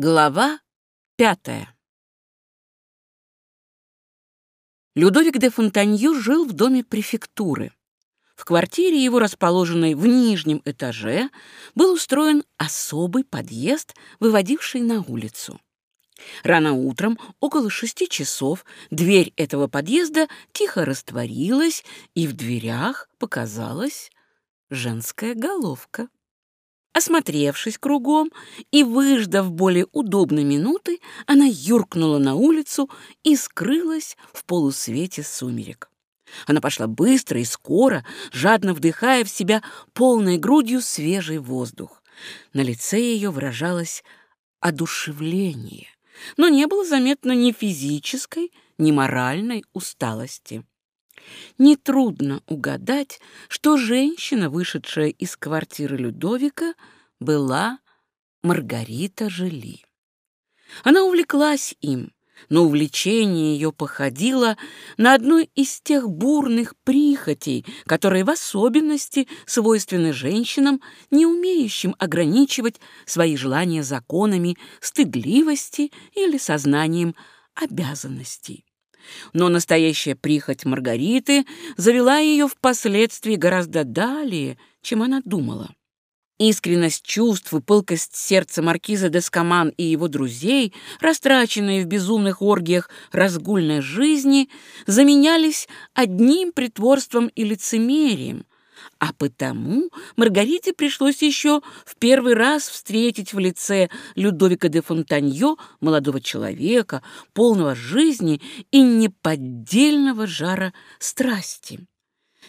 Глава пятая Людовик де Фонтанью жил в доме префектуры. В квартире его, расположенной в нижнем этаже, был устроен особый подъезд, выводивший на улицу. Рано утром, около шести часов, дверь этого подъезда тихо растворилась, и в дверях показалась женская головка. Осмотревшись кругом и выждав более удобной минуты, она юркнула на улицу и скрылась в полусвете сумерек. Она пошла быстро и скоро, жадно вдыхая в себя полной грудью свежий воздух. На лице ее выражалось одушевление, но не было заметно ни физической, ни моральной усталости. Нетрудно угадать, что женщина, вышедшая из квартиры Людовика, была Маргарита Жили. Она увлеклась им, но увлечение ее походило на одну из тех бурных прихотей, которые в особенности свойственны женщинам, не умеющим ограничивать свои желания законами стыдливости или сознанием обязанностей. Но настоящая прихоть Маргариты завела ее впоследствии гораздо далее, чем она думала. Искренность чувств и пылкость сердца маркиза Дескоман и его друзей, растраченные в безумных оргиях разгульной жизни, заменялись одним притворством и лицемерием, а потому Маргарите пришлось еще в первый раз встретить в лице Людовика де Фонтаньо молодого человека, полного жизни и неподдельного жара страсти.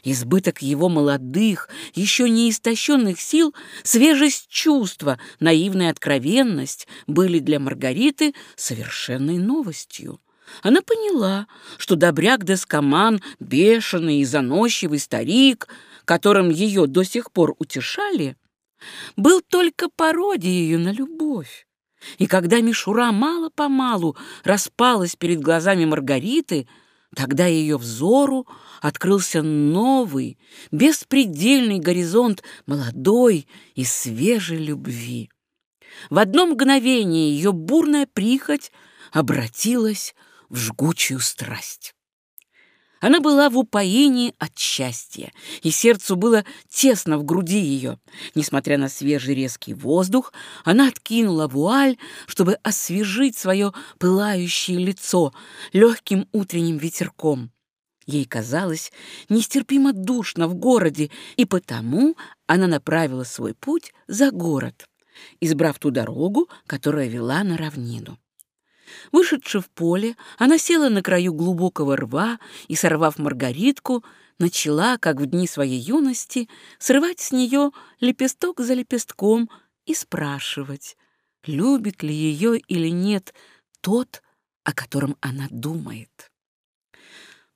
Избыток его молодых, еще не истощенных сил, свежесть чувства, наивная откровенность были для Маргариты совершенной новостью. Она поняла, что добряк Дескоман, бешеный и заносчивый старик — которым ее до сих пор утешали, был только пародией на любовь. И когда мишура мало-помалу распалась перед глазами Маргариты, тогда ее взору открылся новый, беспредельный горизонт молодой и свежей любви. В одно мгновение ее бурная прихоть обратилась в жгучую страсть. Она была в упоении от счастья, и сердцу было тесно в груди ее. Несмотря на свежий резкий воздух, она откинула вуаль, чтобы освежить свое пылающее лицо легким утренним ветерком. Ей казалось нестерпимо душно в городе, и потому она направила свой путь за город, избрав ту дорогу, которая вела на равнину. Вышедши в поле, она села на краю глубокого рва и, сорвав маргаритку, начала, как в дни своей юности, срывать с нее лепесток за лепестком и спрашивать, любит ли ее или нет тот, о котором она думает.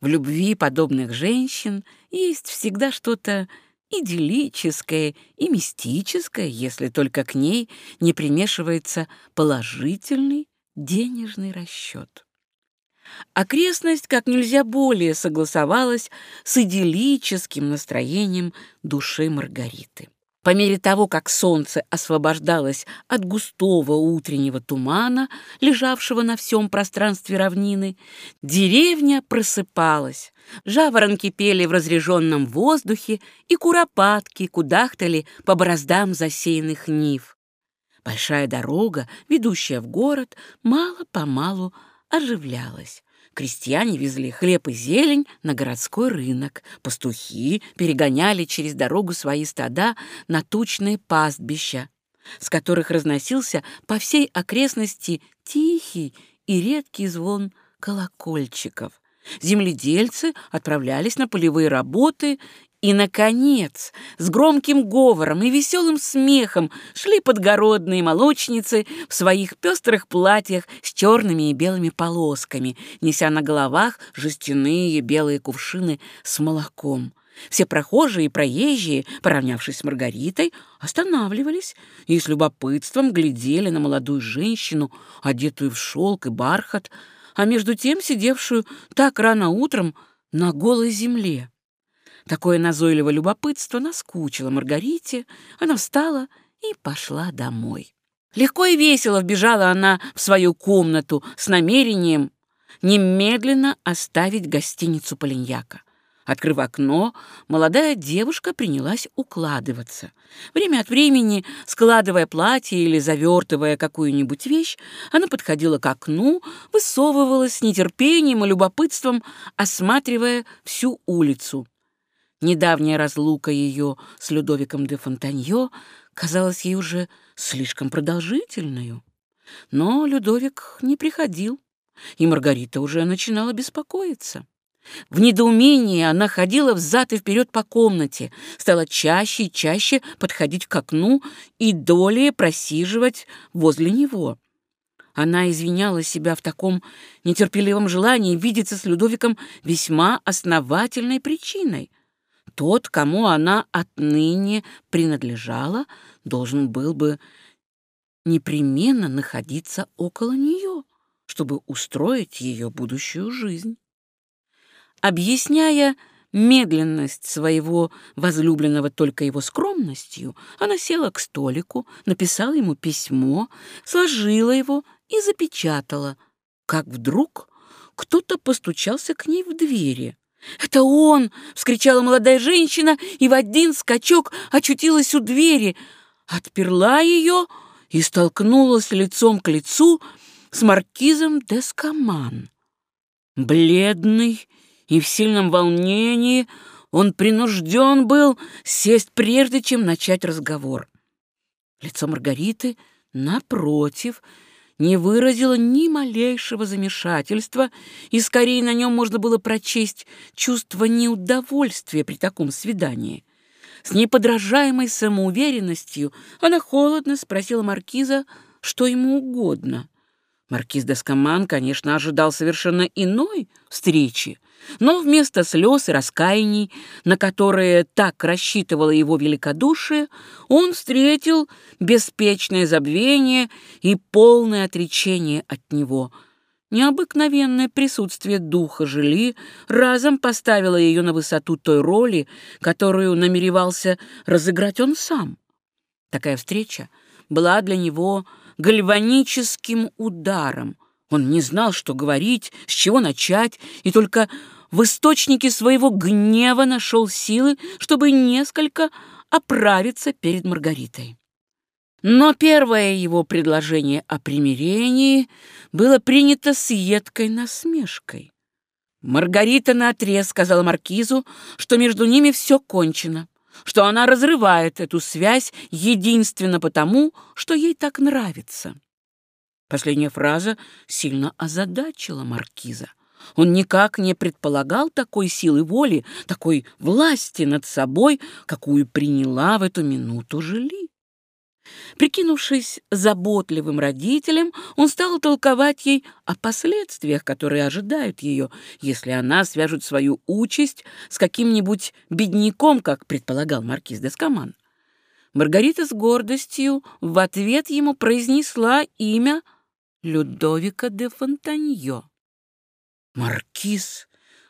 В любви подобных женщин есть всегда что-то идиллическое и мистическое, если только к ней не примешивается положительный денежный расчет. Окрестность как нельзя более согласовалась с идиллическим настроением души Маргариты. По мере того, как солнце освобождалось от густого утреннего тумана, лежавшего на всем пространстве равнины, деревня просыпалась, жаворонки пели в разреженном воздухе, и куропатки кудахтали по бороздам засеянных нив. Большая дорога, ведущая в город, мало-помалу оживлялась. Крестьяне везли хлеб и зелень на городской рынок. Пастухи перегоняли через дорогу свои стада на тучные пастбища, с которых разносился по всей окрестности тихий и редкий звон колокольчиков. Земледельцы отправлялись на полевые работы и, наконец, с громким говором и веселым смехом шли подгородные молочницы в своих пестрых платьях с черными и белыми полосками, неся на головах жестяные белые кувшины с молоком. Все прохожие и проезжие, поравнявшись с Маргаритой, останавливались и с любопытством глядели на молодую женщину, одетую в шелк и бархат, а между тем сидевшую так рано утром на голой земле. Такое назойливое любопытство наскучило Маргарите. Она встала и пошла домой. Легко и весело вбежала она в свою комнату с намерением немедленно оставить гостиницу Полиньяка. Открыв окно, молодая девушка принялась укладываться. Время от времени, складывая платье или завертывая какую-нибудь вещь, она подходила к окну, высовывалась с нетерпением и любопытством, осматривая всю улицу. Недавняя разлука ее с Людовиком де Фонтаньо казалась ей уже слишком продолжительной. Но Людовик не приходил, и Маргарита уже начинала беспокоиться. В недоумении она ходила взад и вперед по комнате, стала чаще и чаще подходить к окну и долее просиживать возле него. Она извиняла себя в таком нетерпеливом желании видеться с Людовиком весьма основательной причиной. Тот, кому она отныне принадлежала, должен был бы непременно находиться около нее, чтобы устроить ее будущую жизнь. Объясняя медленность своего возлюбленного только его скромностью, она села к столику, написала ему письмо, сложила его и запечатала, как вдруг кто-то постучался к ней в двери. «Это он!» — вскричала молодая женщина и в один скачок очутилась у двери, отперла ее и столкнулась лицом к лицу с маркизом Дескаман. Бледный и в сильном волнении он принужден был сесть прежде, чем начать разговор. Лицо Маргариты, напротив, не выразило ни малейшего замешательства, и скорее на нем можно было прочесть чувство неудовольствия при таком свидании. С неподражаемой самоуверенностью она холодно спросила маркиза, что ему угодно. Маркиз Дескоман, конечно, ожидал совершенно иной встречи, но вместо слез и раскаяний, на которые так рассчитывало его великодушие, он встретил беспечное забвение и полное отречение от него. Необыкновенное присутствие духа Жили разом поставило ее на высоту той роли, которую намеревался разыграть он сам. Такая встреча была для него гальваническим ударом. Он не знал, что говорить, с чего начать, и только в источнике своего гнева нашел силы, чтобы несколько оправиться перед Маргаритой. Но первое его предложение о примирении было принято с едкой насмешкой. Маргарита наотрез сказала маркизу, что между ними все кончено, что она разрывает эту связь единственно потому, что ей так нравится. Последняя фраза сильно озадачила маркиза. Он никак не предполагал такой силы воли, такой власти над собой, какую приняла в эту минуту Жили. Прикинувшись заботливым родителем, он стал толковать ей о последствиях, которые ожидают ее, если она свяжет свою участь с каким-нибудь бедняком, как предполагал маркиз Дескоман. Маргарита с гордостью в ответ ему произнесла имя Людовика де Фонтаньо. Маркиз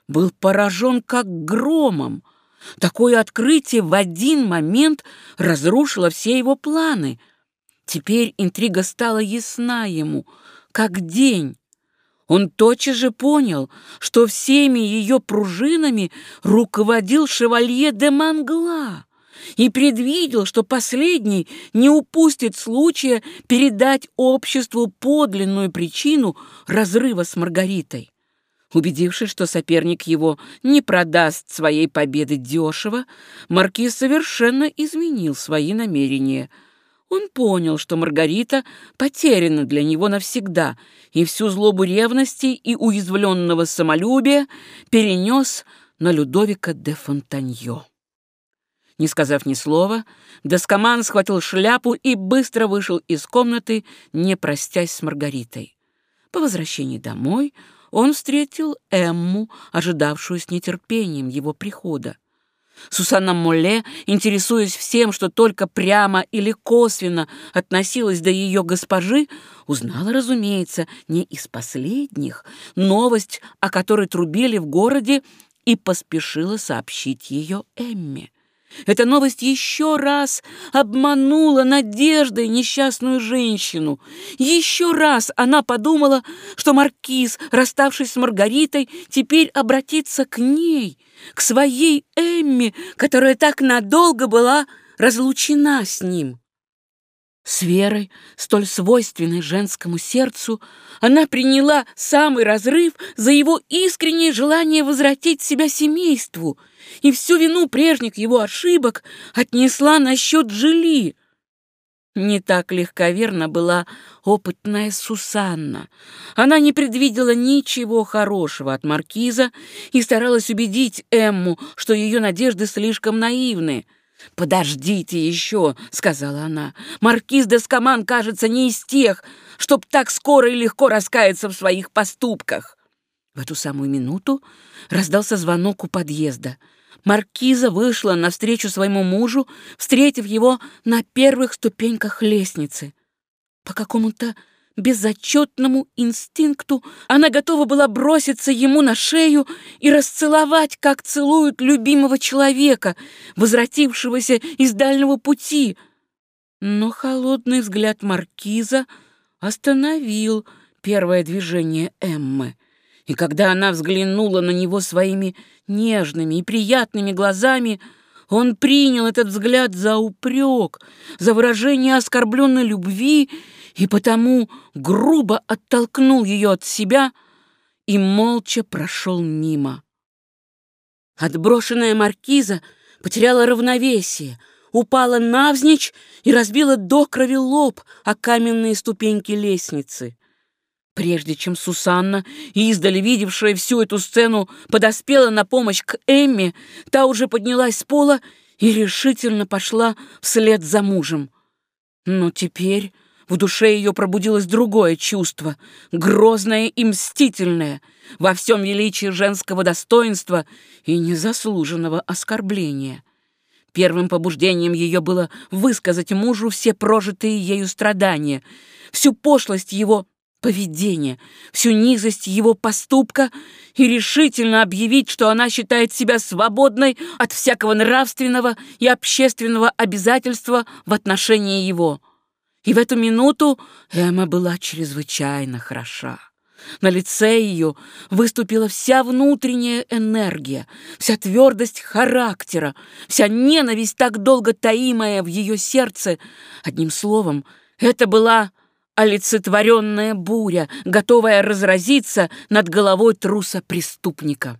был поражен как громом. Такое открытие в один момент разрушило все его планы. Теперь интрига стала ясна ему, как день. Он тотчас же понял, что всеми ее пружинами руководил шевалье де Мангла и предвидел, что последний не упустит случая передать обществу подлинную причину разрыва с Маргаритой. Убедившись, что соперник его не продаст своей победы дешево, маркиз совершенно изменил свои намерения. Он понял, что Маргарита потеряна для него навсегда, и всю злобу ревности и уязвленного самолюбия перенес на Людовика де Фонтаньо. Не сказав ни слова, Доскоман схватил шляпу и быстро вышел из комнаты, не простясь с Маргаритой. По возвращении домой он встретил Эмму, ожидавшую с нетерпением его прихода. Сусанна Молле, интересуясь всем, что только прямо или косвенно относилось до ее госпожи, узнала, разумеется, не из последних, новость, о которой трубили в городе, и поспешила сообщить ее Эмме. Эта новость еще раз обманула надеждой несчастную женщину. Еще раз она подумала, что маркиз, расставшись с Маргаритой, теперь обратится к ней, к своей Эмме, которая так надолго была разлучена с ним. С верой, столь свойственной женскому сердцу, она приняла самый разрыв за его искреннее желание возвратить себя семейству и всю вину прежних его ошибок отнесла на счет Жили. Не так легковерна была опытная Сусанна. Она не предвидела ничего хорошего от маркиза и старалась убедить Эмму, что ее надежды слишком наивны — «Подождите еще», — сказала она. «Маркиз де Скаман, кажется, не из тех, чтоб так скоро и легко раскаяться в своих поступках». В эту самую минуту раздался звонок у подъезда. Маркиза вышла навстречу своему мужу, встретив его на первых ступеньках лестницы. По какому-то безотчетному инстинкту она готова была броситься ему на шею и расцеловать, как целуют любимого человека, возвратившегося из дальнего пути. Но холодный взгляд маркиза остановил первое движение Эммы. И когда она взглянула на него своими нежными и приятными глазами, он принял этот взгляд за упрек, за выражение оскорбленной любви и потому грубо оттолкнул ее от себя и молча прошел мимо. Отброшенная маркиза потеряла равновесие, упала навзничь и разбила до крови лоб о каменные ступеньки лестницы. Прежде чем Сусанна, издали видевшая всю эту сцену, подоспела на помощь к Эмме, та уже поднялась с пола и решительно пошла вслед за мужем. Но теперь в душе ее пробудилось другое чувство, грозное и мстительное, во всем величии женского достоинства и незаслуженного оскорбления. Первым побуждением ее было высказать мужу все прожитые ею страдания, всю пошлость его поведения, всю низость его поступка и решительно объявить, что она считает себя свободной от всякого нравственного и общественного обязательства в отношении его. И в эту минуту Эмма была чрезвычайно хороша. На лице ее выступила вся внутренняя энергия, вся твердость характера, вся ненависть, так долго таимая в ее сердце. Одним словом, это была олицетворенная буря, готовая разразиться над головой труса-преступника.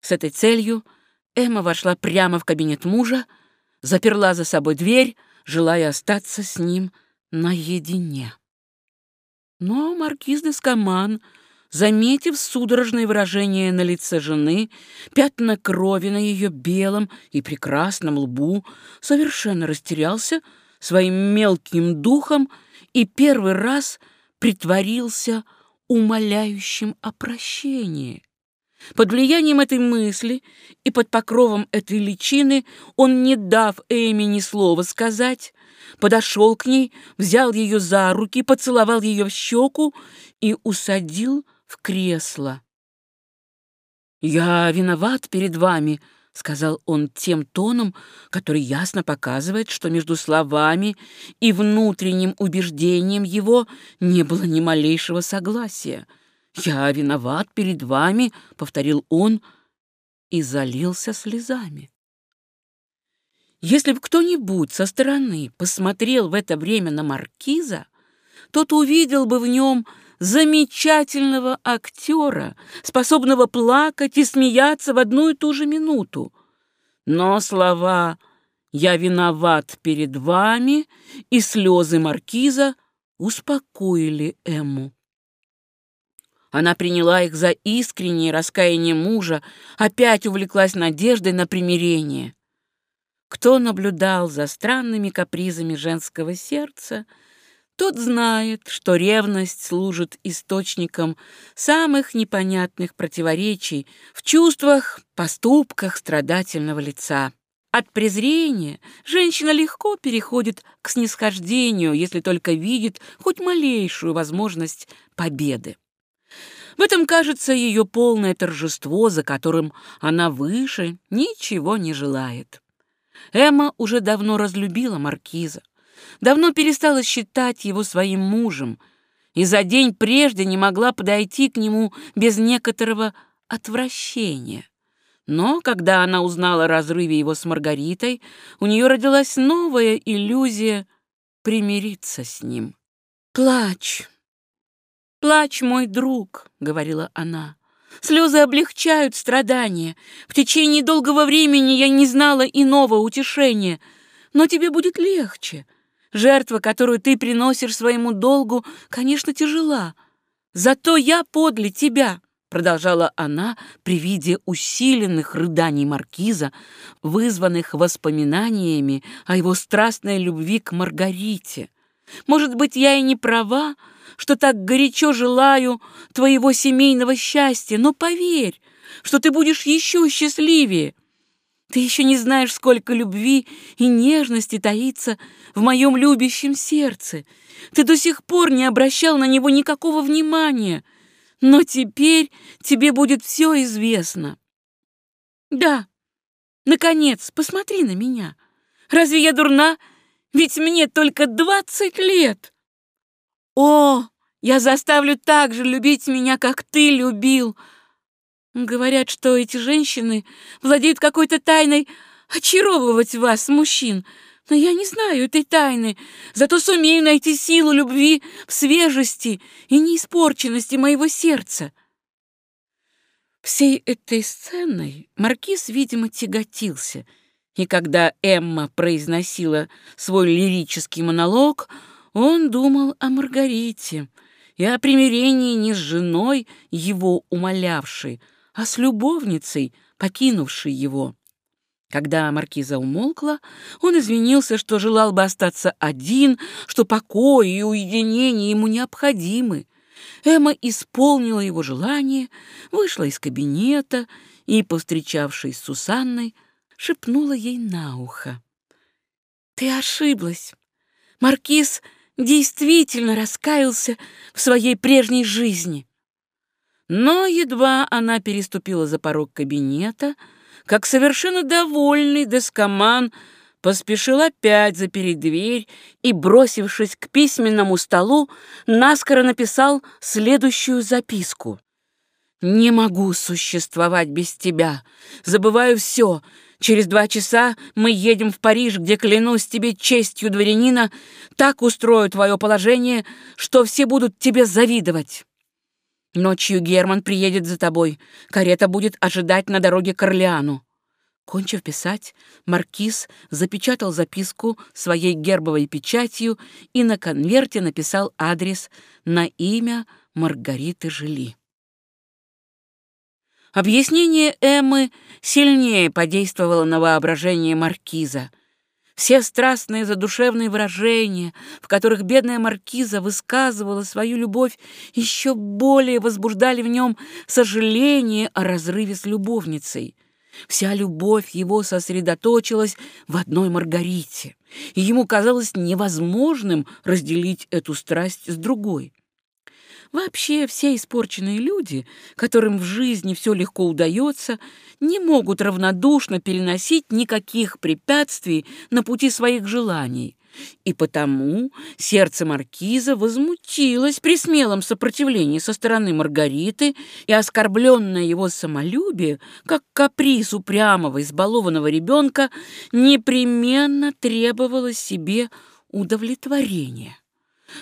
С этой целью Эмма вошла прямо в кабинет мужа, заперла за собой дверь, желая остаться с ним наедине. Но маркиз де Скаман, заметив судорожное выражение на лице жены, пятна крови на ее белом и прекрасном лбу, совершенно растерялся своим мелким духом и первый раз притворился умоляющим о прощении. Под влиянием этой мысли и под покровом этой личины он, не дав Эми ни слова сказать, подошел к ней, взял ее за руки, поцеловал ее в щеку и усадил в кресло. «Я виноват перед вами», — сказал он тем тоном, который ясно показывает, что между словами и внутренним убеждением его не было ни малейшего согласия. «Я виноват перед вами», — повторил он и залился слезами. Если бы кто-нибудь со стороны посмотрел в это время на маркиза, тот увидел бы в нем замечательного актера, способного плакать и смеяться в одну и ту же минуту. Но слова «я виноват перед вами» и слезы маркиза успокоили Эмму. Она приняла их за искреннее раскаяние мужа, опять увлеклась надеждой на примирение. Кто наблюдал за странными капризами женского сердца — тот знает, что ревность служит источником самых непонятных противоречий в чувствах, поступках страдательного лица. От презрения женщина легко переходит к снисхождению, если только видит хоть малейшую возможность победы. В этом кажется ее полное торжество, за которым она выше ничего не желает. Эмма уже давно разлюбила маркиза, давно перестала считать его своим мужем и за день прежде не могла подойти к нему без некоторого отвращения. Но когда она узнала о разрыве его с Маргаритой, у нее родилась новая иллюзия примириться с ним. «Плачь, плачь, мой друг», — говорила она. «Слезы облегчают страдания. В течение долгого времени я не знала иного утешения. Но тебе будет легче. Жертва, которую ты приносишь своему долгу, конечно, тяжела. Зато я подле тебя» продолжала она при виде усиленных рыданий маркиза, вызванных воспоминаниями о его страстной любви к Маргарите. Может быть, я и не права, что так горячо желаю твоего семейного счастья, но поверь, что ты будешь еще счастливее. Ты еще не знаешь, сколько любви и нежности таится в моем любящем сердце. Ты до сих пор не обращал на него никакого внимания. Но теперь тебе будет все известно. Да, наконец, посмотри на меня. Разве я дурна? Ведь мне только двадцать лет. О, я заставлю так же любить меня, как ты любил. Говорят, что эти женщины владеют какой-то тайной очаровывать вас, мужчин, но я не знаю этой тайны, зато сумею найти силу любви в свежести и неиспорченности моего сердца. Всей этой сценой маркиз, видимо, тяготился, и когда Эмма произносила свой лирический монолог, он думал о Маргарите и о примирении не с женой, его умолявшей, а с любовницей, покинувшей его. Когда маркиза умолкла, он извинился, что желал бы остаться один, что покой и уединение ему необходимы. Эмма исполнила его желание, вышла из кабинета и, повстречавшись с Сусанной, шепнула ей на ухо. «Ты ошиблась. Маркиз действительно раскаялся в своей прежней жизни». Но едва она переступила за порог кабинета, как совершенно довольный Дескоман поспешил опять запереть дверь и, бросившись к письменному столу, наскоро написал следующую записку. «Не могу существовать без тебя. Забываю все. Через два часа мы едем в Париж, где, клянусь тебе честью дворянина, так устрою твое положение, что все будут тебе завидовать». Ночью Герман приедет за тобой. Карета будет ожидать на дороге к Орлеану». Кончив писать, маркиз запечатал записку своей гербовой печатью и на конверте написал адрес на имя Маргариты Жили. Объяснение Эммы сильнее подействовало на воображение маркиза — все страстные задушевные выражения, в которых бедная маркиза высказывала свою любовь, еще более возбуждали в нем сожаление о разрыве с любовницей. Вся любовь его сосредоточилась в одной Маргарите, и ему казалось невозможным разделить эту страсть с другой. Вообще все испорченные люди, которым в жизни все легко удается, не могут равнодушно переносить никаких препятствий на пути своих желаний. И потому сердце маркиза возмутилось при смелом сопротивлении со стороны Маргариты, и оскорбленное его самолюбие, как каприз упрямого, избалованного ребенка, непременно требовало себе удовлетворения.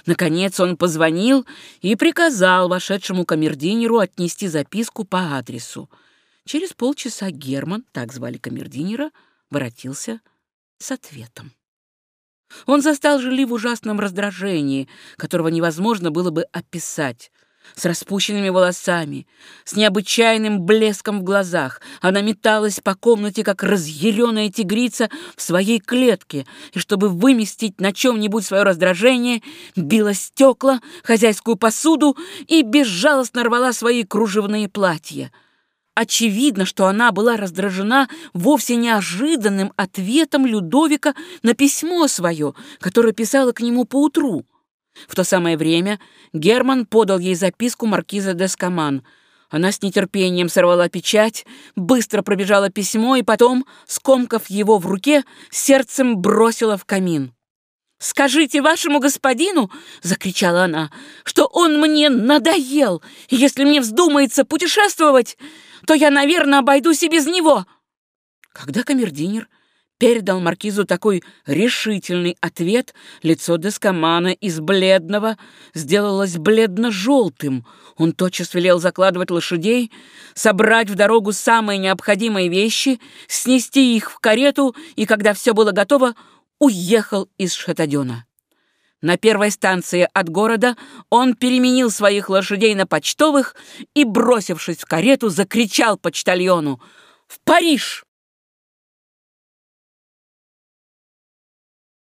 Наконец он позвонил и приказал вошедшему камердинеру отнести записку по адресу. Через полчаса Герман, так звали камердинера, воротился с ответом. Он застал Жили в ужасном раздражении, которого невозможно было бы описать с распущенными волосами, с необычайным блеском в глазах. Она металась по комнате, как разъяренная тигрица в своей клетке, и чтобы выместить на чем-нибудь свое раздражение, била стекла, хозяйскую посуду и безжалостно рвала свои кружевные платья. Очевидно, что она была раздражена вовсе неожиданным ответом Людовика на письмо свое, которое писала к нему поутру. В то самое время Герман подал ей записку маркиза де Скаман. Она с нетерпением сорвала печать, быстро пробежала письмо и потом, скомкав его в руке, сердцем бросила в камин. «Скажите вашему господину, — закричала она, — что он мне надоел, если мне вздумается путешествовать, то я, наверное, обойдусь и без него». Когда камердинер передал маркизу такой решительный ответ, лицо Дескомана из бледного сделалось бледно-желтым. Он тотчас велел закладывать лошадей, собрать в дорогу самые необходимые вещи, снести их в карету и, когда все было готово, уехал из Шатадена. На первой станции от города он переменил своих лошадей на почтовых и, бросившись в карету, закричал почтальону «В Париж!»